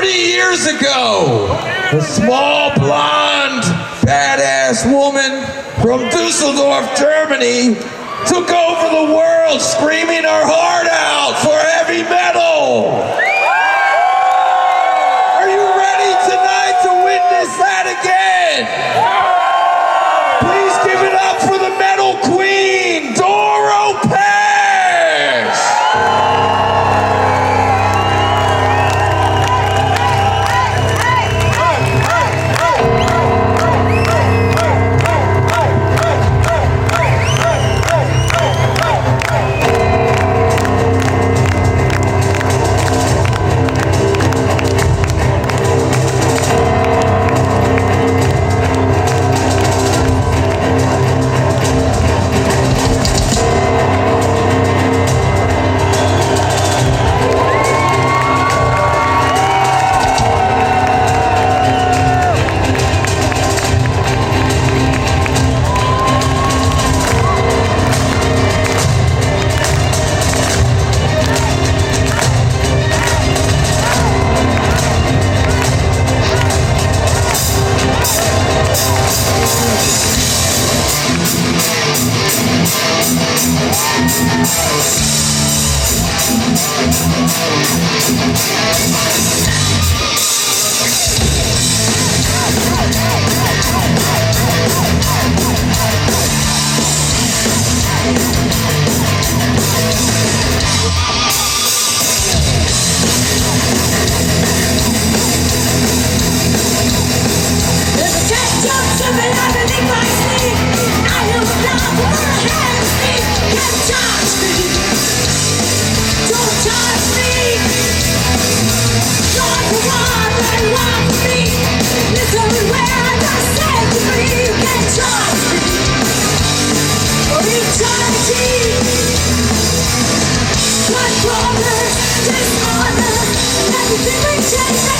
40 years ago, a small blonde badass woman from Dusseldorf, Germany, took over the world screaming her heart out for heavy metal. Yeah.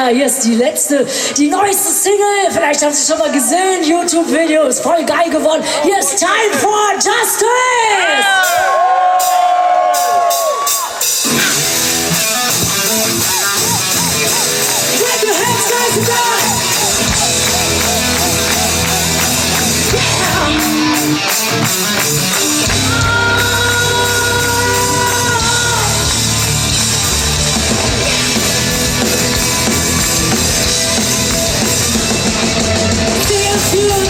Männer, hier ist die letzte, die neueste Single. Vielleicht haben Sie schon mal gesehen, YouTube-Videos, voll geil geworden. Hier ist Time for Justice!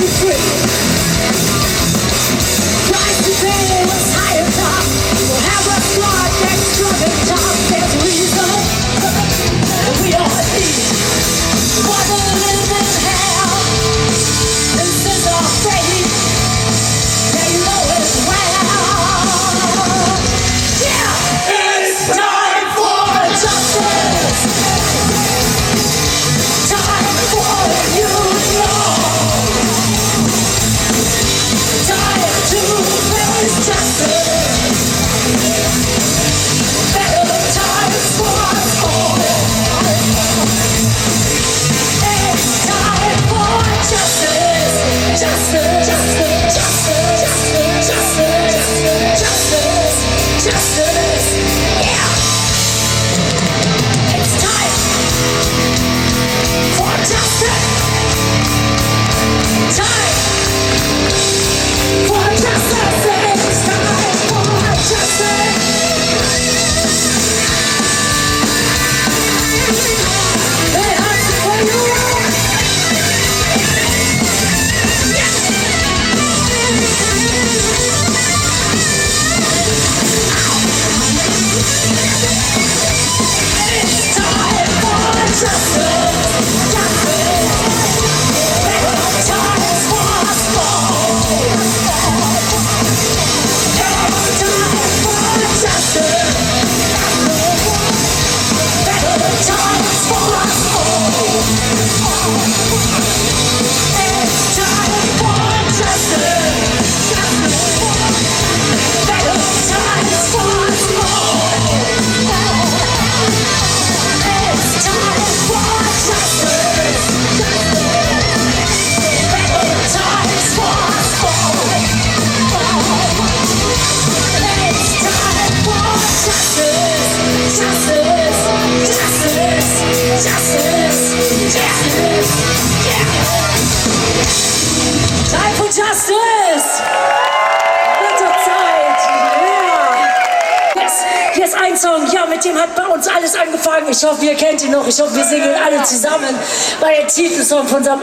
Music auf unserem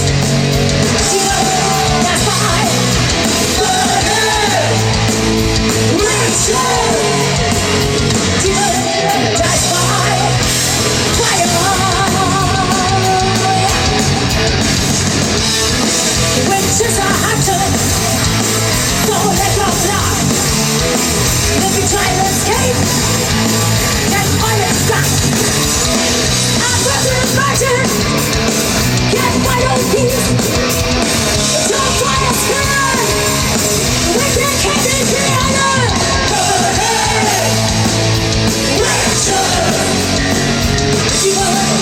しまい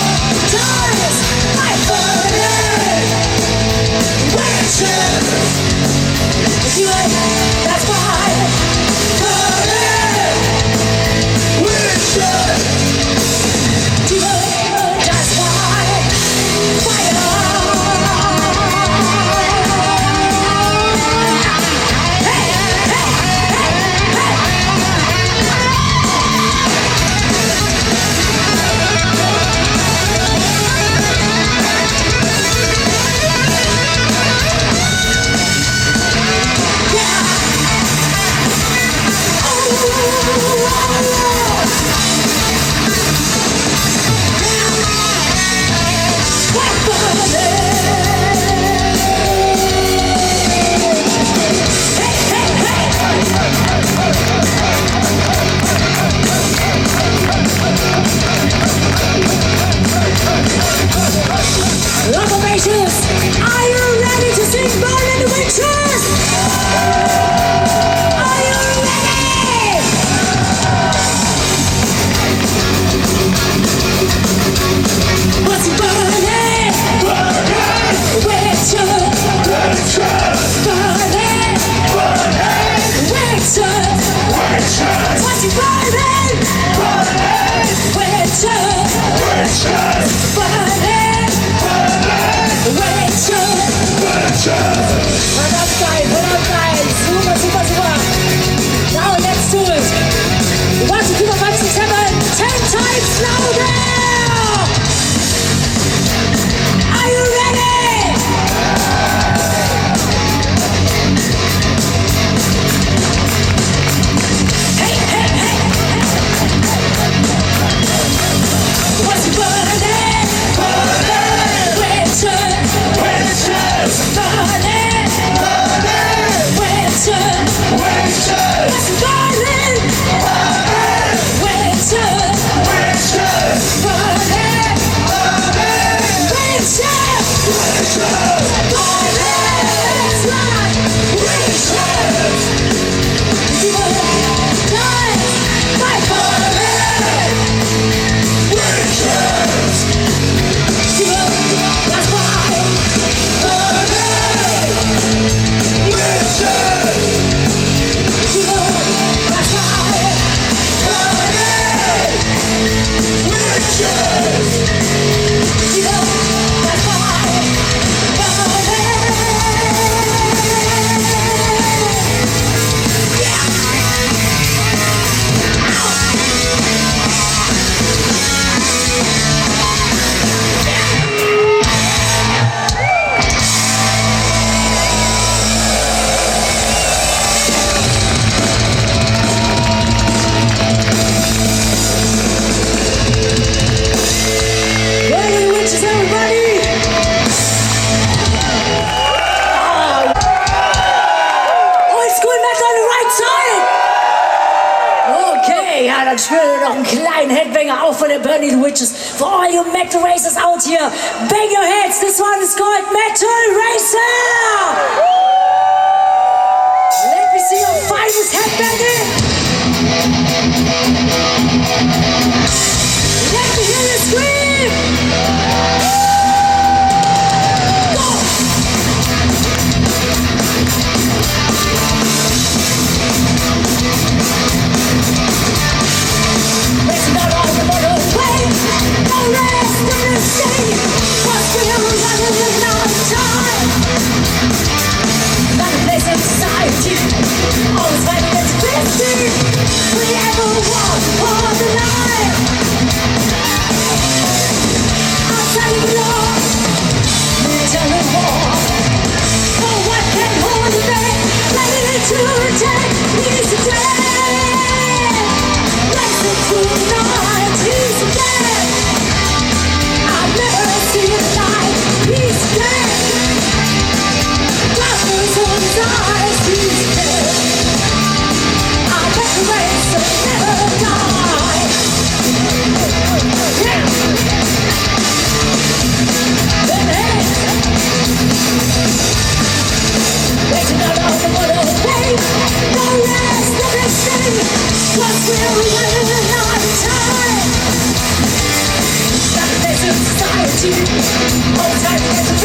immer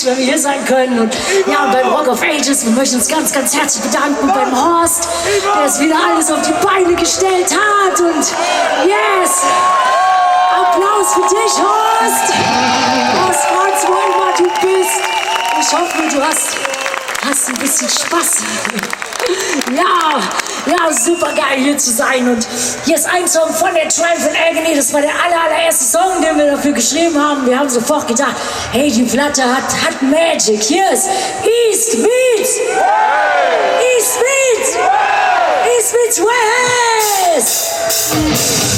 riesig, wenn wir hier sein können. Und ja, und beim Rock of Ages, wir möchten uns ganz, ganz herzlich bedanken beim Horst, der es wieder alles auf die Beine gestellt hat. Und yes! Applaus für dich, Horst! Horst Franz, wo immer du bist. Ich hoffe, du hast hast ein bisschen Spaß. Ja, ja, super geil hier zu sein. Und hier ist ein Song von der Triumphant Agony. Das war der aller, allererste Song, den wir dafür geschrieben haben. Wir haben sofort gedacht, hey, die Platte hat, hat Magic. Hier ist East Meets East Meets East Meets West.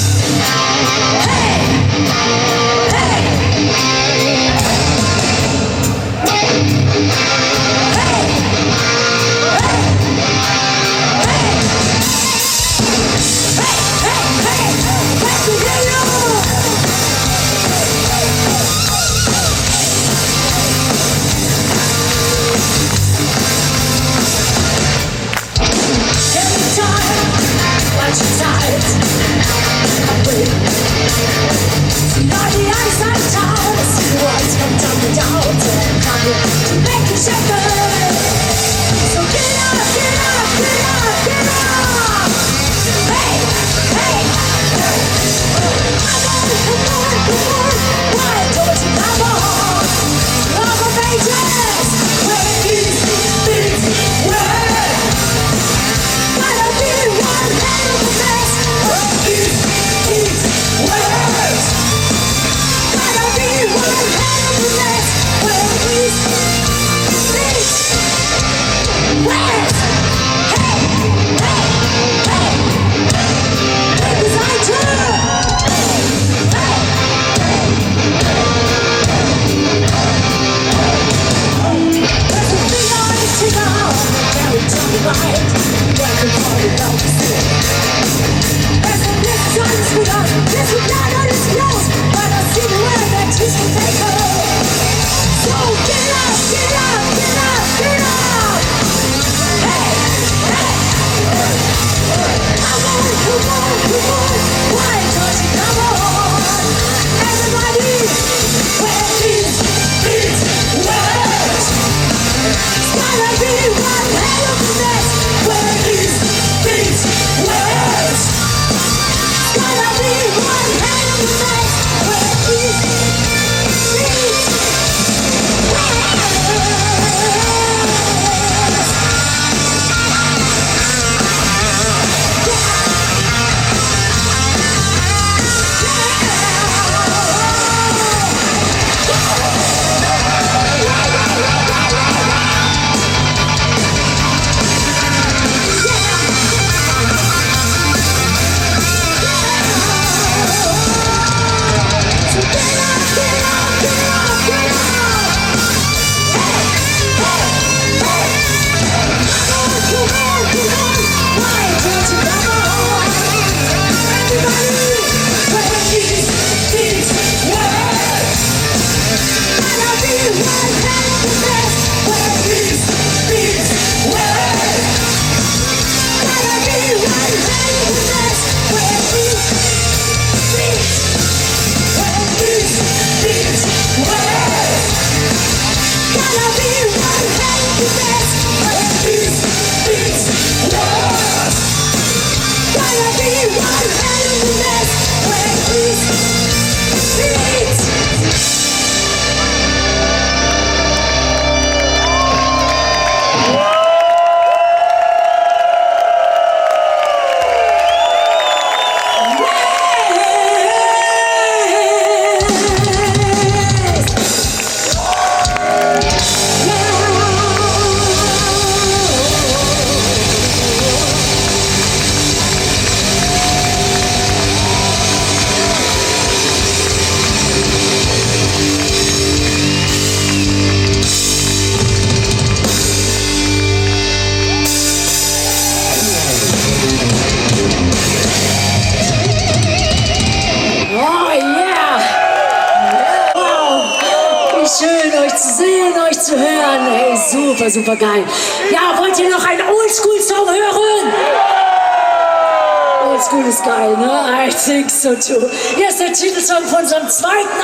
So too. Hier ist der Titelsong von unserem zweiten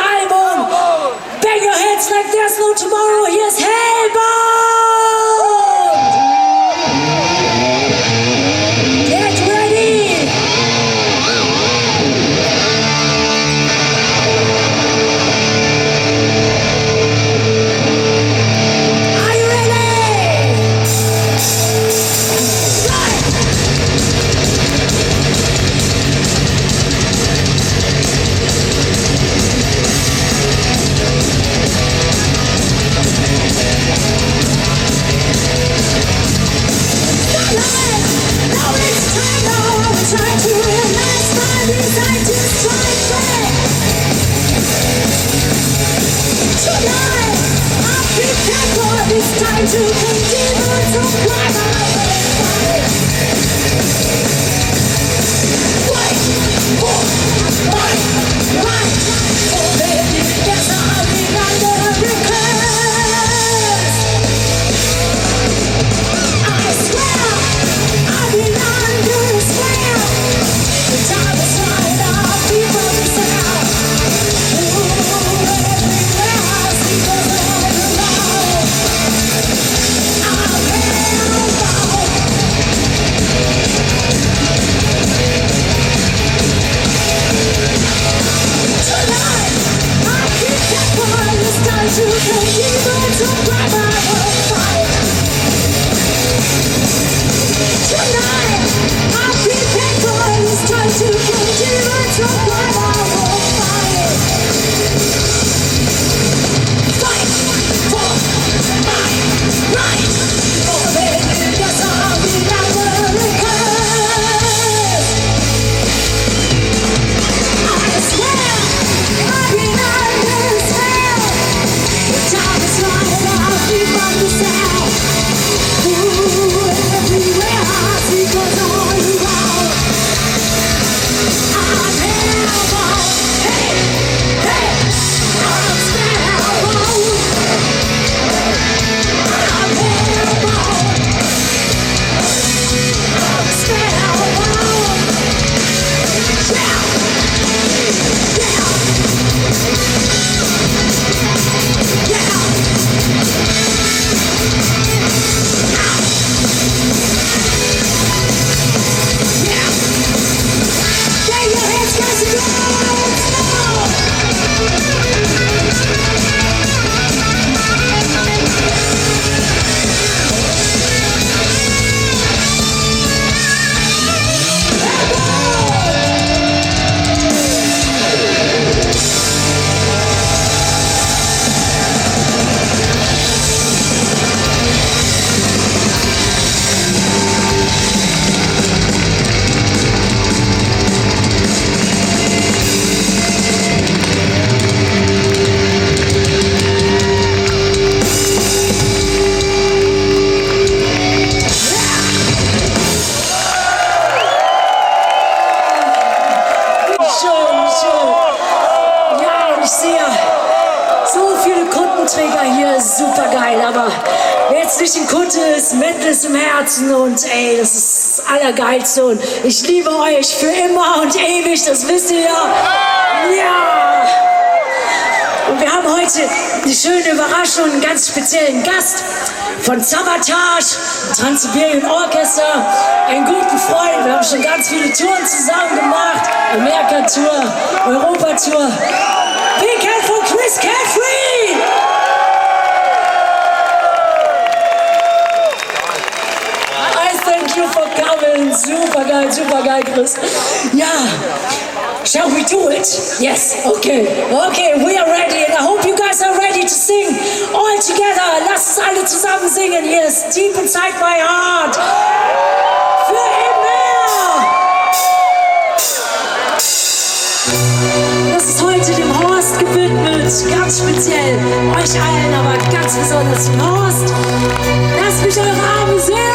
schon ganz viele Touren zusammen gemacht. Amerika-Tour, Europa-Tour. Big Hand von Chris Caffrey! Super geil, super geil, Chris. Ja. Shall we do it? Yes. Okay. Okay, we are ready and I hope you guys are ready to sing all together. Lass uns alle zusammen singen. Yes, deep inside my heart. Ganz speziell. Euch allen, aber ganz besonders Horst. Lasst mich eure Arme sehen.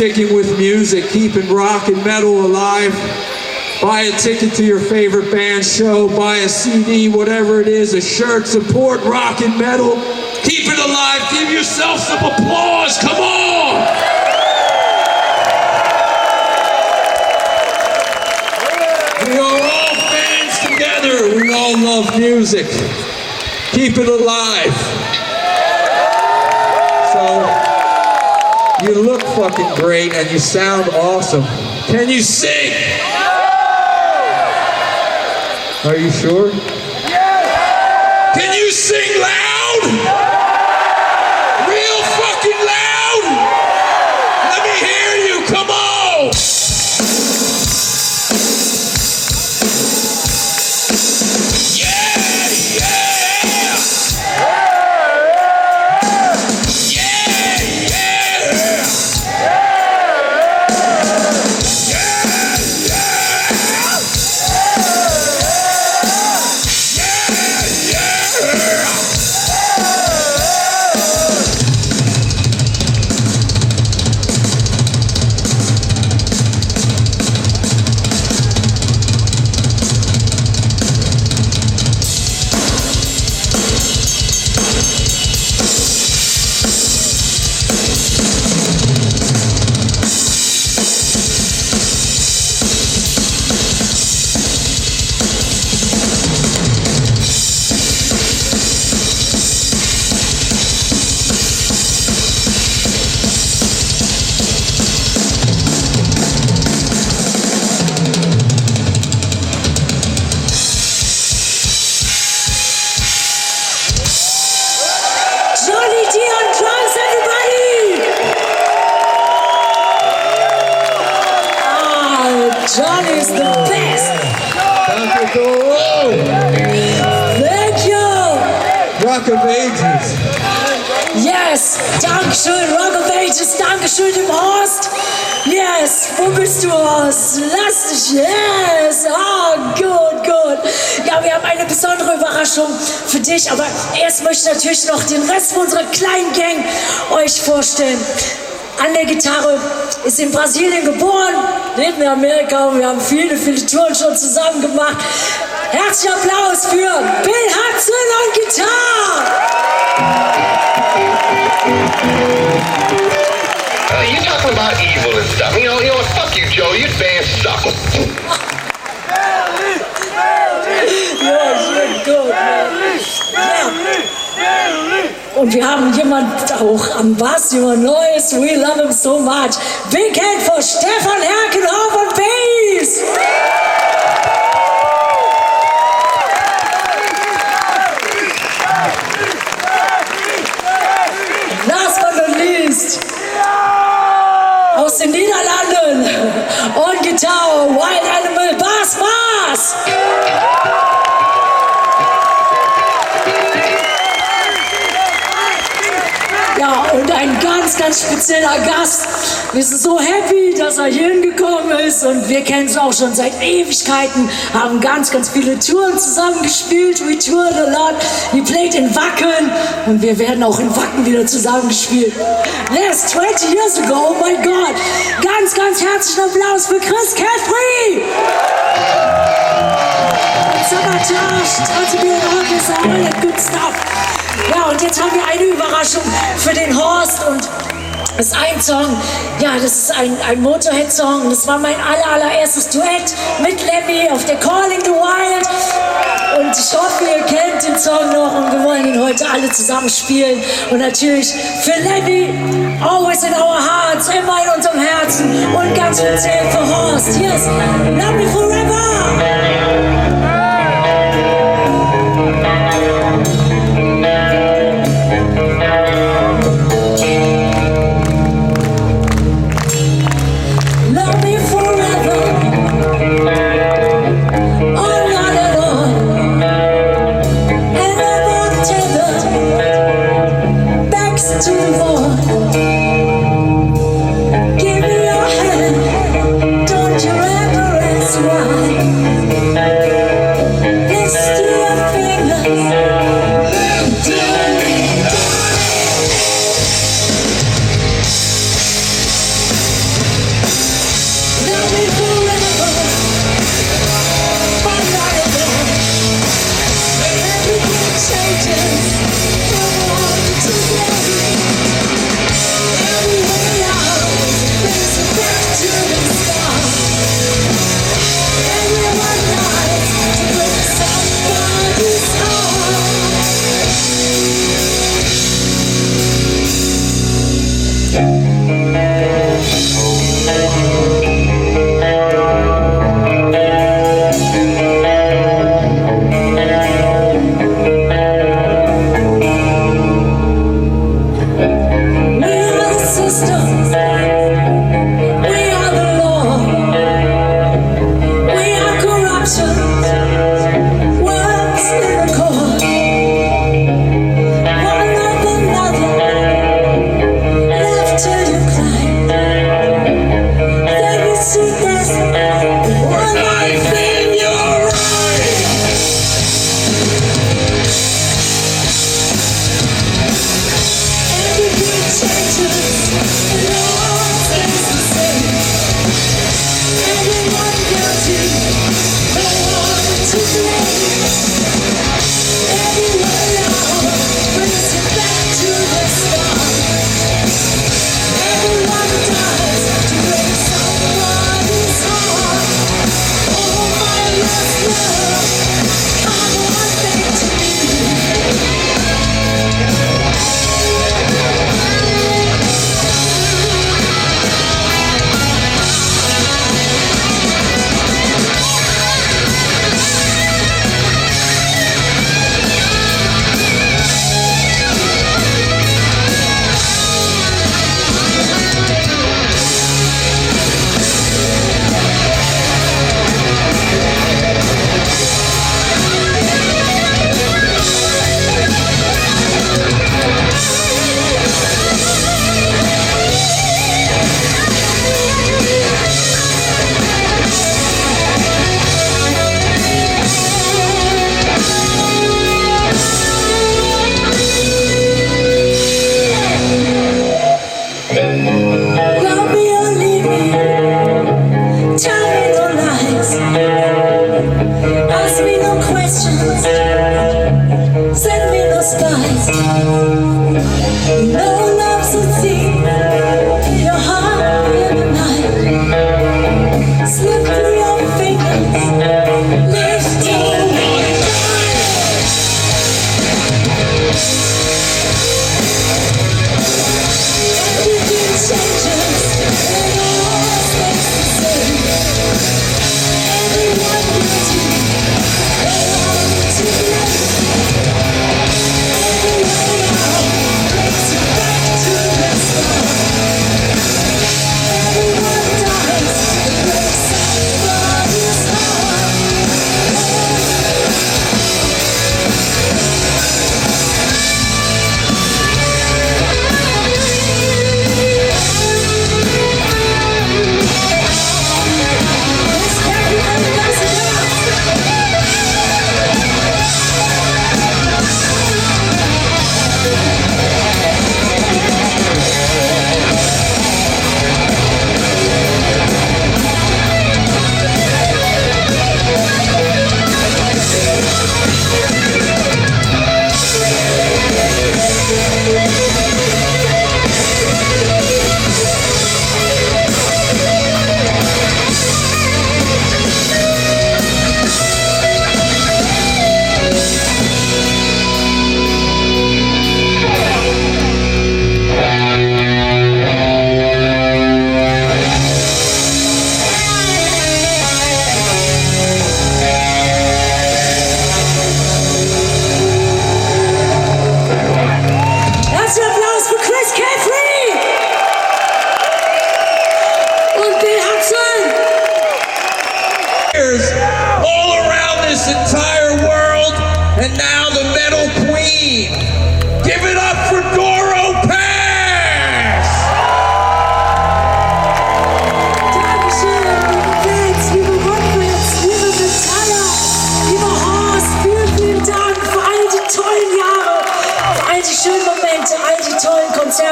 Sticking with music, keeping rock and metal alive. Buy a ticket to your favorite band show, buy a CD, whatever it is, a shirt, support rock and metal. Keep it alive. Give yourself some applause. Come on. We are all fans together. We all love music. Keep it alive. You look fucking great and you sound awesome. Can you sing? Are you sure? Can you sing loud? Gitarre ist in Brasilien geboren, lebt in Amerika und wir haben viele, viele Touren schon zusammen gemacht. Herzlichen Applaus für Bill Hudson und Gitarre! Uh, you talking about evil and stuff. You know, you know? Fuck you, Joe. You fans suck. Ja, schön gut. Und wir haben jemand auch am Bass, jemand Neues. We love him so much. Big hand for Stefan Herkenhoff ganz spezieller Gast. Wir sind so happy, dass er hier hingekommen ist und wir kennen es auch schon seit Ewigkeiten, haben ganz, ganz viele Touren zusammen gespielt. We toured a lot. We played in Wacken und wir werden auch in Wacken wieder zusammen gespielt. Yes, 20 years ago, oh my God. Ganz, ganz herzlichen Applaus für Chris Caffrey. Sabotage, Transiberian Orchestra, all that good stuff. Ja, und jetzt haben wir eine Überraschung für den Horst und das ist ein Song, ja, das ist ein, ein Motorhead-Song. Das war mein aller, allererstes Duett mit Lemmy auf der Calling the Wild. Und ich hoffe, ihr kennt den Song noch und wir wollen ihn heute alle zusammen spielen. Und natürlich für Lemmy, always in our hearts, immer in unserem Herzen und ganz speziell für Horst. Ist Love Me Forever.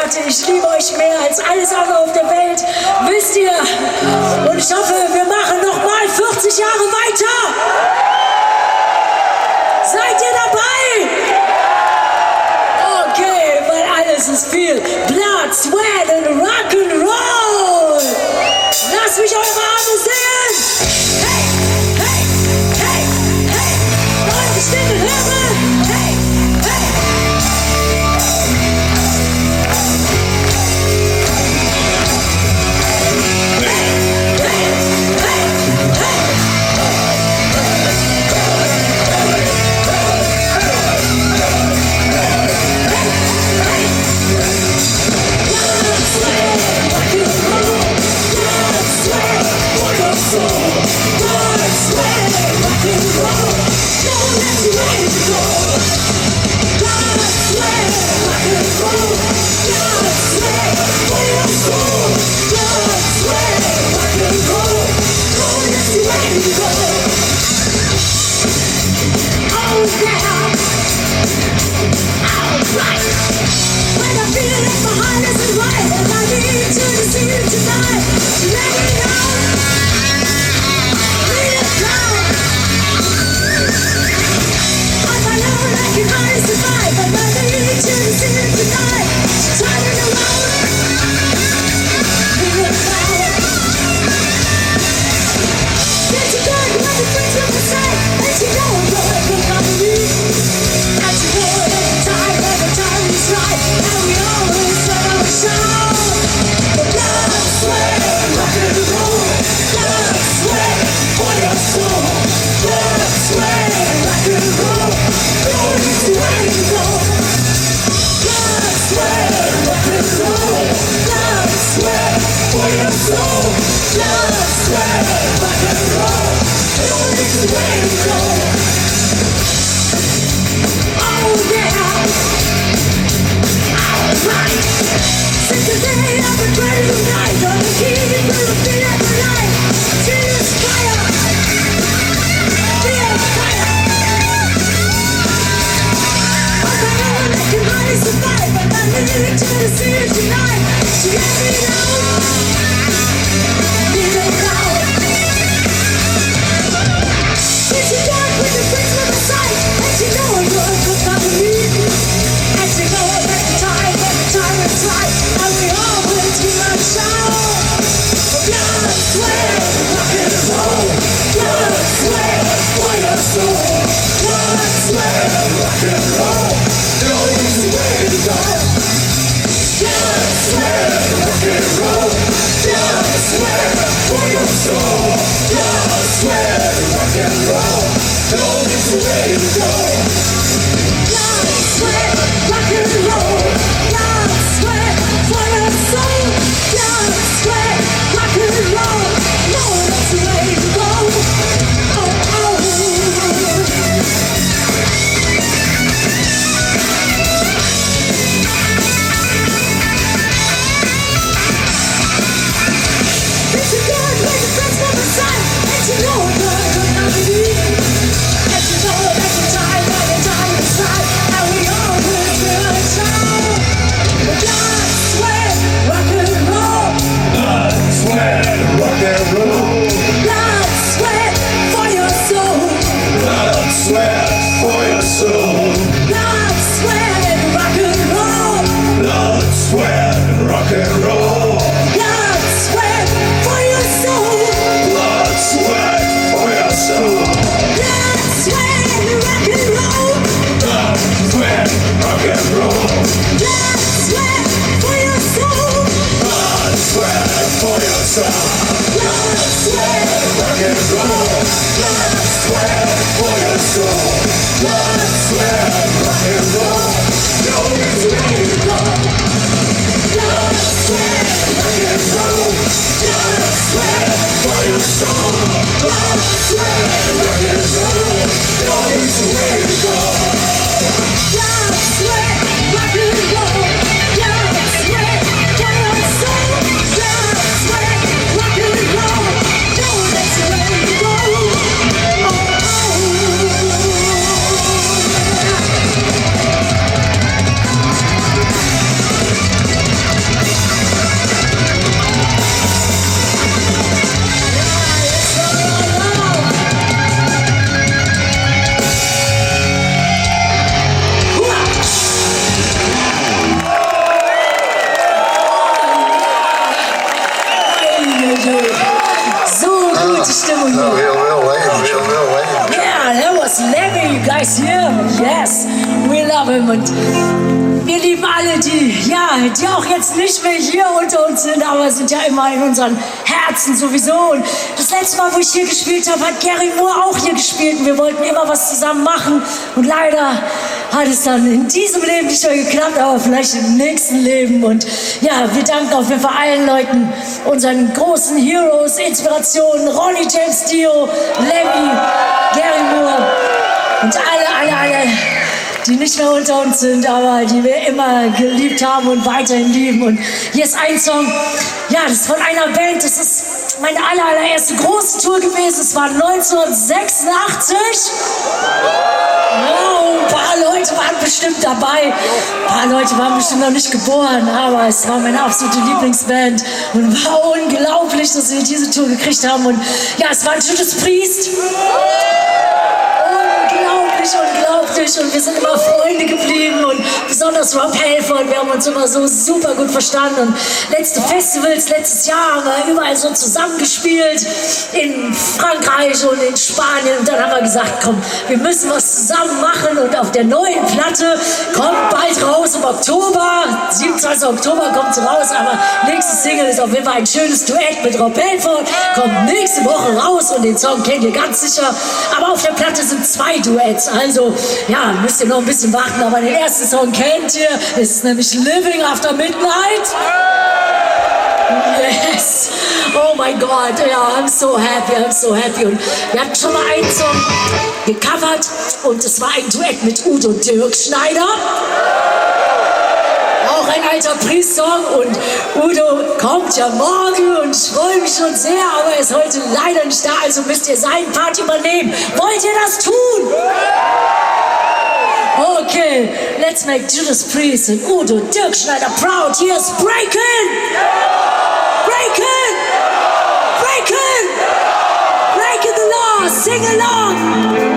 Leute, ich liebe euch mehr als alles andere auf der Welt. Wisst ihr? Und ich hoffe, wir machen noch mal 40 Jahre weiter. Seid ihr dabei? Okay, weil alles ist viel. Blood, Sweat Thank you. Rock hat es dann in diesem Leben nicht mehr geklappt, aber vielleicht im nächsten Leben. Und ja, wir danken auf jeden Fall allen Leuten, unseren großen Heroes, Inspirationen, Ronnie James Dio, Lemmy, Gary Moore und alle, alle, alle die nicht mehr unter uns sind, aber die wir immer geliebt haben und weiterhin lieben. Und hier ist ein Song, ja, das ist von einer Band, das ist meine aller, allererste große Tour gewesen. Es war 1986. Oh, ein paar Leute waren bestimmt dabei. Ein paar Leute waren bestimmt noch nicht geboren, aber es war meine absolute Lieblingsband und war unglaublich, dass wir diese Tour gekriegt haben. Und ja, es war ein Judas Priest unglaublich, unglaublich und wir sind immer Freunde geblieben und besonders Rob Halford, wir haben uns immer so super gut verstanden und letzte Festivals, letztes Jahr haben wir überall so zusammengespielt in Frankreich und in Spanien und dann haben wir gesagt, komm, wir müssen was zusammen machen und auf der neuen Platte kommt bald raus im Oktober, 27. Oktober kommt sie raus, aber nächste Single ist auf jeden Fall ein schönes Duett mit Rob Halford, kommt nächste Woche raus und den Song kennt ihr ganz sicher, aber auf der Platte sind zwei Duets. Also, ja, müsst ihr noch ein bisschen warten, aber den ersten Song kennt ihr. Es ist nämlich Living After Midnight. Yes. Oh mein Gott, ja, I'm so happy, I'm so happy. Und wir hatten schon mal einen Song gecovert und es war ein Duett mit Udo Dirkschneider. Auch ein alter Priest-Song und Udo kommt ja morgen und ich freue mich schon sehr, aber er ist heute leider nicht da, also müsst ihr seinen Part übernehmen. Wollt ihr das tun? Okay, let's make Judas Priest and Udo Dirkschneider proud. Here's Breaking! Breaking! Breaking! Breaking the law! Sing along!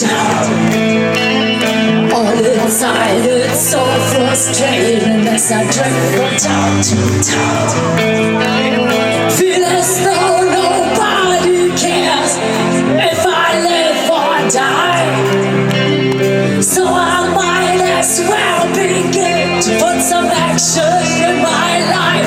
Down. All inside, it's so frustrating as I drift from town to town. Feel as though nobody cares if I live or die. So I might as well begin to put some action in my life.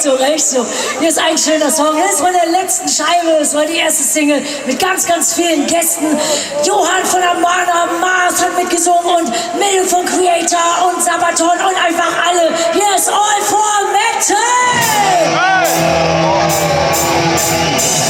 recht so, recht so. Hier ist ein schöner Song. Das ist von der letzten Scheibe. Das war die erste Single mit ganz, ganz vielen Gästen. Johann von Amana, Mars hat mitgesungen und Mille von Creator und Sabaton und einfach alle. Hier ist All for Metal! Hey!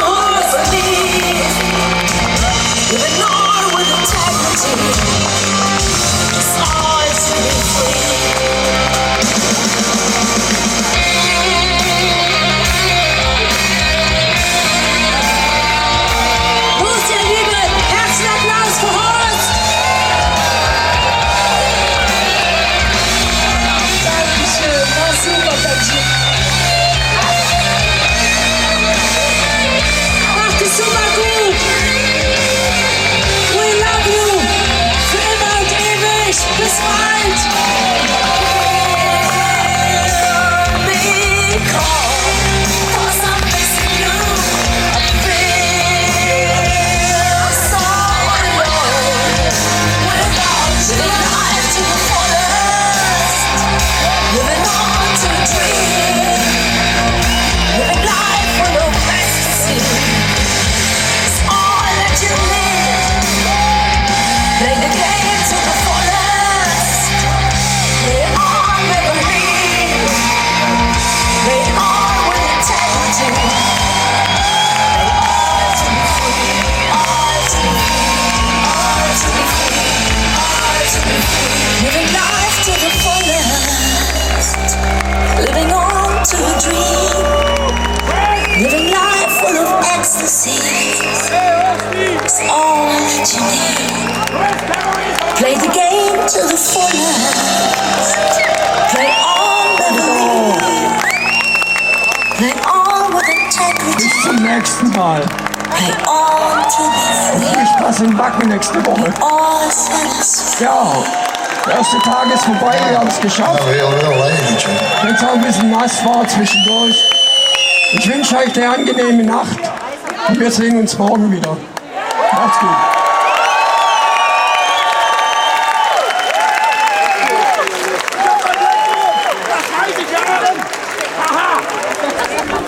Thank you. Play the game to the fullest. Play on the belief. Play on with integrity. Bis zum nächsten Mal. Play on to the Viel Spaß im Backen nächste Woche. Ja, der erste Tag ist vorbei, wir haben es geschafft. Jetzt auch ein bisschen nass war zwischendurch. Ich wünsche euch eine angenehme Nacht und wir sehen uns morgen wieder. Macht's gut.